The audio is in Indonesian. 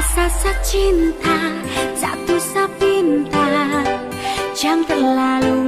Rasa cinta satu sapinta, jangan terlalu